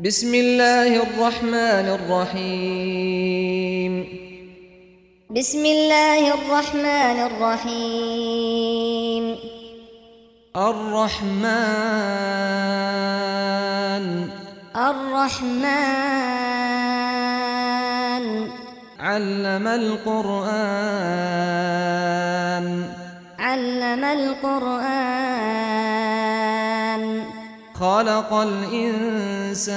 بسم الله الرحمن الرحيم بسم الله الرحمن الرحيم الرحمن الرحمن علم القرآن علم القرآن خلق الإنسان.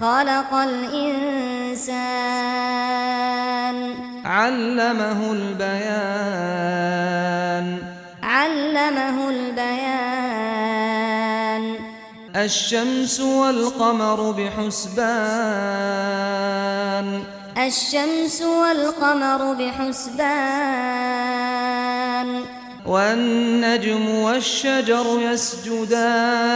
خلق الإنسان. علمه البيان. علمه البيان. الشمس والقمر بحسبان. الشمس والقمر بحسبان. والنجم والشجر يسجدان.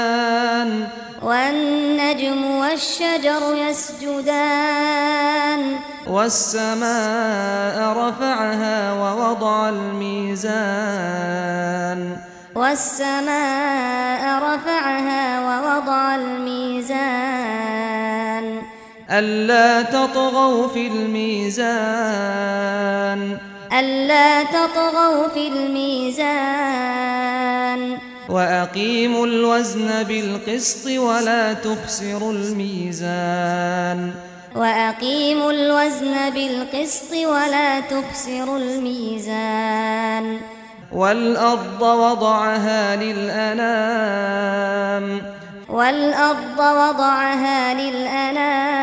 والنجم والشجر يسجدان. والسماء رفعها ووضع الميزان. والسماء رفعها ووضع الميزان. ألا تطغوا في الميزان. ألا تطغوا في الميزان. وأقيموا الوزن بالقسط ولا تخسروا الميزان. وأقيموا الوزن بالقسط ولا تخسروا الميزان. والأرض وضعها للأنام. والأرض وضعها للأنام.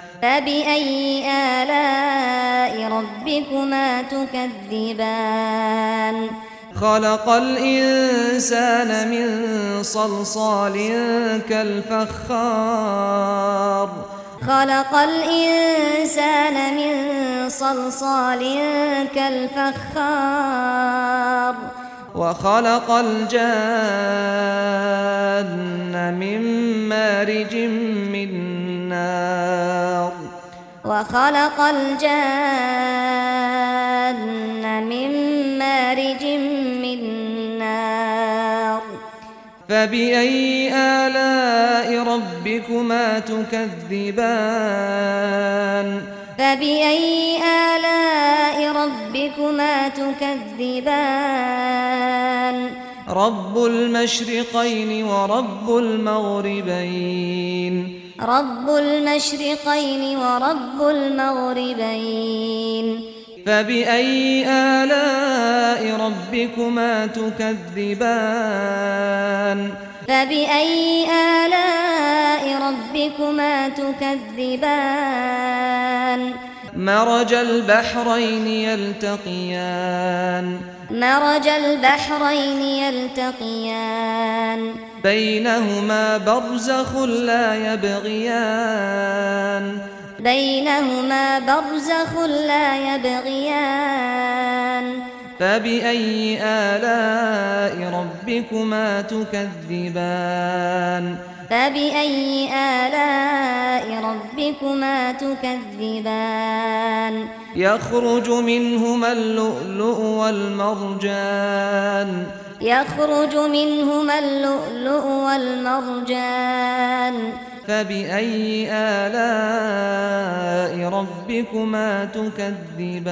فبأي آلاء ربكما تكذبان خلق الإنسان من صلصال كالفخار خلق الإنسان من صلصال كالفخار وخلق الجان من مارج من النار. وخلق الجن من مارج من نار. فبأي آلاء ربكما تكذبان؟ فبأي آلاء ربكما تكذبان؟ رب المشرقين ورب المغربين رب المشرقين ورب المغربين فبأي آلاء ربكما تكذبان فبأي آلاء ربكما تكذبان مرج البحرين يلتقيان مرج البحرين يلتقيان. بينهما برزخ لا يبغيان. بينهما برزخ لا يبغيان. فبأي آلاء ربكما تكذبان؟ فبأي آلاء ربكما تكذبان؟ يخرج منهما اللؤلؤ والمرجان. يخرج منهما اللؤلؤ والمرجان. فبأي آلاء ربكما تكذبان؟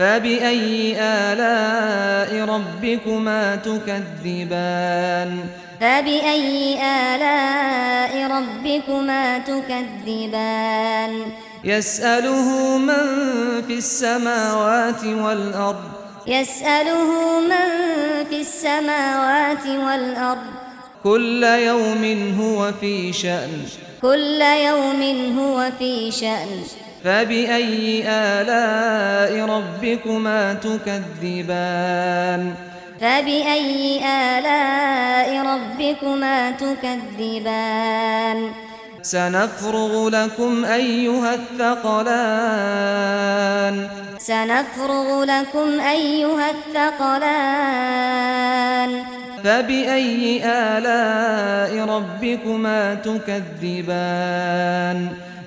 فبأي آلاء ربكما تكذبان فبأي آلاء ربكما تكذبان يسأله من في السماوات والأرض يسأله من في السماوات والأرض كل يوم هو في شأن كل يوم هو في شأن فبأي آلاء ربكما تكذبان فبأي آلاء ربكما تكذبان سنفرغ لكم أيها الثقلان سنفرغ لكم أيها الثقلان فبأي آلاء ربكما تكذبان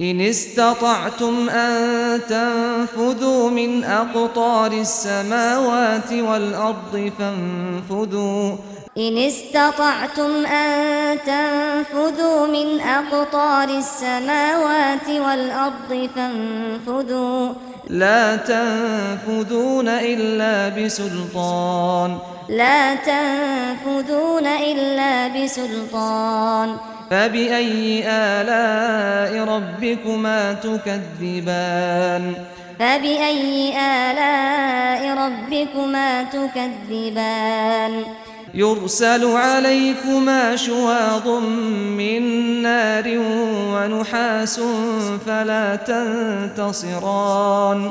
إن استطعتم أن تنفذوا من أقطار السماوات والأرض فانفذوا. إن استطعتم أن تنفذوا من أقطار السماوات والأرض فانفذوا. لا تنفذون إلا بسلطان. لا تنفذون إلا بسلطان. فبأي آلاء ربكما تكذبان فبأي آلاء ربكما تكذبان يرسل عليكما شواظ من نار ونحاس فلا تنتصران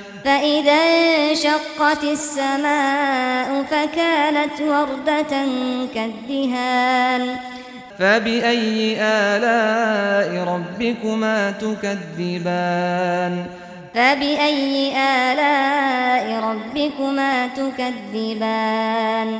فإذا انشقت السماء فكانت وردة كالدهان فبأي آلاء ربكما تكذبان فبأي آلاء ربكما تكذبان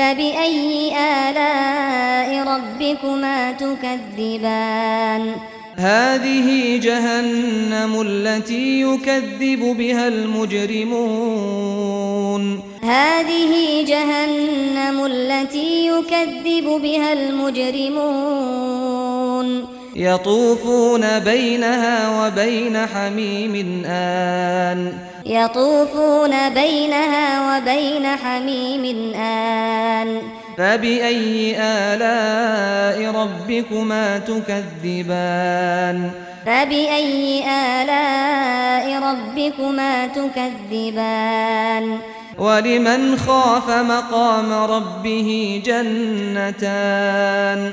فبأي آلاء ربكما تكذبان؟ هذه جهنم التي يكذب بها المجرمون. هذه جهنم التي يكذب بها المجرمون. يطوفون بينها وبين حميم آن. يطوفون بينها وبين حميم آن. فبأي آلاء ربكما تكذبان؟ فبأي آلاء ربكما تكذبان؟ ولمن خاف مقام ربه جنتان.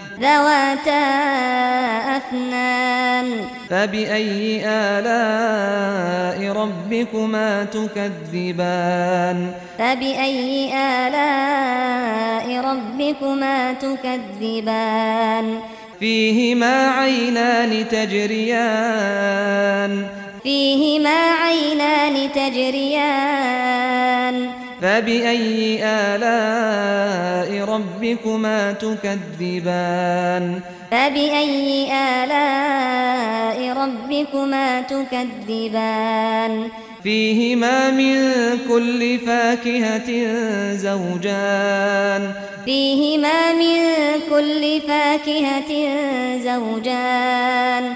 ذواتا أثنان. فبأي آلاء ربكما تكذبان؟ فبأي آلاء ربكما تكذبان؟ فيهما عينان تجريان؟ فيهما عينان تجريان؟ فبأي آلاء ربكما تكذبان فبأي آلاء ربكما تكذبان فيهما من كل فاكهة زوجان فيهما من كل فاكهة زوجان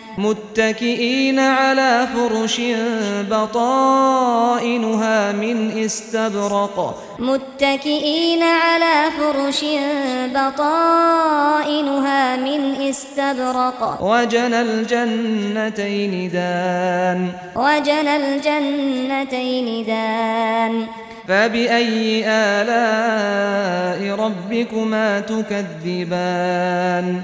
متكئين على فرش بطائنها من استبرق. متكئين على فرش بطائنها من استبرق. وجن الجنتين دان. وجن الجنتين دان. فبأي آلاء ربكما تكذبان؟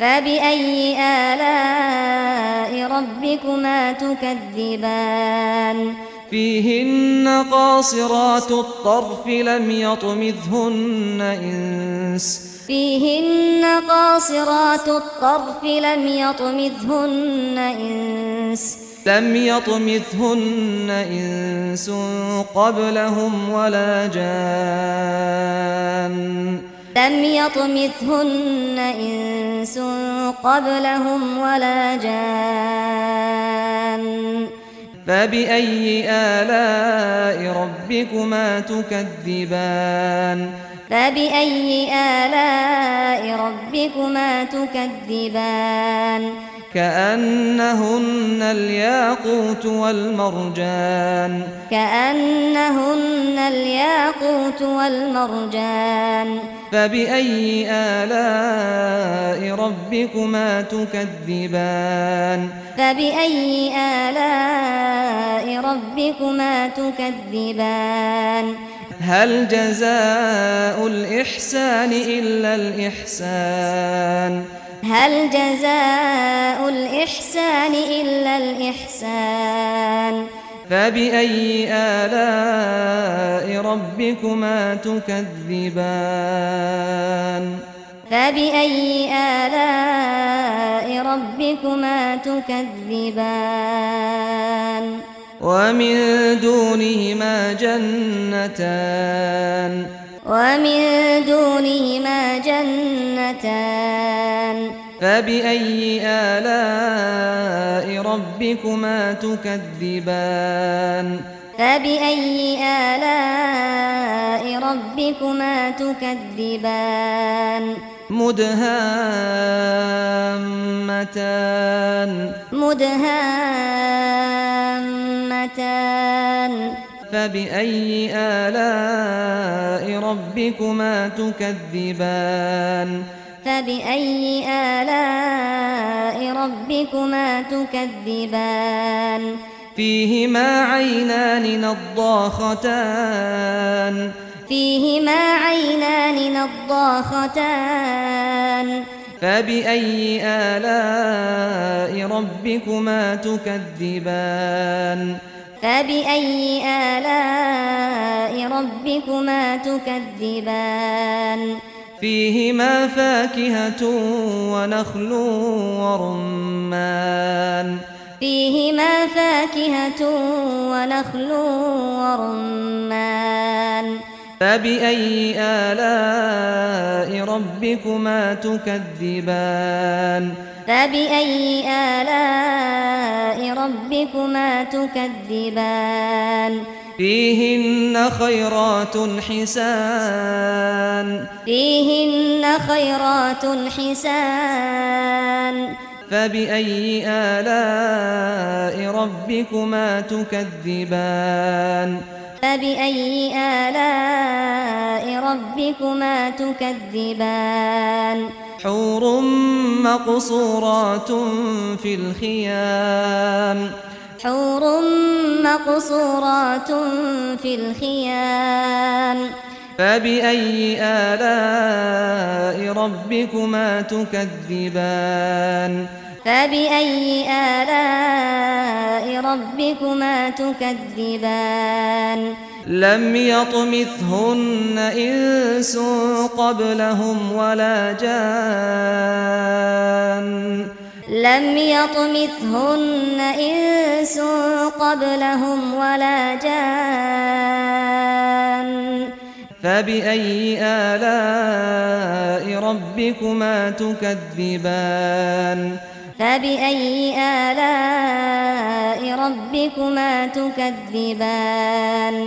فبأي آلاء ربكما تكذبان فيهن قاصرات الطرف لم يطمثهن إنس فيهن قاصرات الطرف لم يطمثهن إنس لم يطمثهن إنس قبلهم ولا جان لم يطمثهن إنس قبلهم ولا جان. فبأي آلاء ربكما تكذبان؟ فبأي آلاء ربكما تكذبان؟ كأنهن الياقوت والمرجان. كأنهن الياقوت والمرجان. فبأي آلاء ربكما تكذبان؟ فبأي آلاء ربكما تكذبان؟ هل جزاء الإحسان إلا الإحسان؟ هل جزاء الإحسان إلا الإحسان؟ فبأي آلاء ربكما تكذبان؟ فبأي آلاء ربكما تكذبان؟ ومن دونهما جنتان؟ ومن دونهما جنتان؟ فبأي آلاء ربكما تكذبان فبأي آلاء ربكما تكذبان مدهامتان مدهامتان فبأي آلاء ربكما تكذبان فبأي آلاء ربكما تكذبان؟ فيهما عينان نضاختان. فيهما عينان نضاختان. فبأي آلاء ربكما تكذبان؟ فبأي آلاء ربكما تكذبان؟ فيهما فاكهة ونخل ورمان. فيهما فاكهة ونخل ورمان. فبأي آلاء ربكما تكذبان؟ فبأي آلاء ربكما تكذبان؟ فيهن خيرات حسان. فيهن خيرات حسان. فبأي آلاء ربكما تكذبان؟ فبأي آلاء ربكما تكذبان؟ حور مقصورات في الخيام. حور مقصورات في الخيام. فبأي آلاء ربكما تكذبان؟ فبأي آلاء ربكما تكذبان؟ لم يطمثهن إنس قبلهم ولا جان. لم يطمثهن إنس قبلهم ولا جان. فبأي آلاء ربكما تكذبان؟ فبأي آلاء ربكما تكذبان؟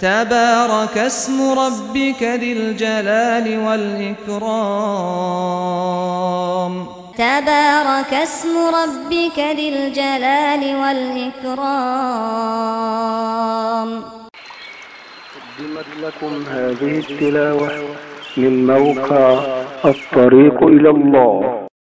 تبارك اسم ربك ذي الجلال والإكرام. تبارك اسم ربك ذي الجلال والإكرام. قدمت لكم هذه التلاوة من موقع الطريق إلى الله.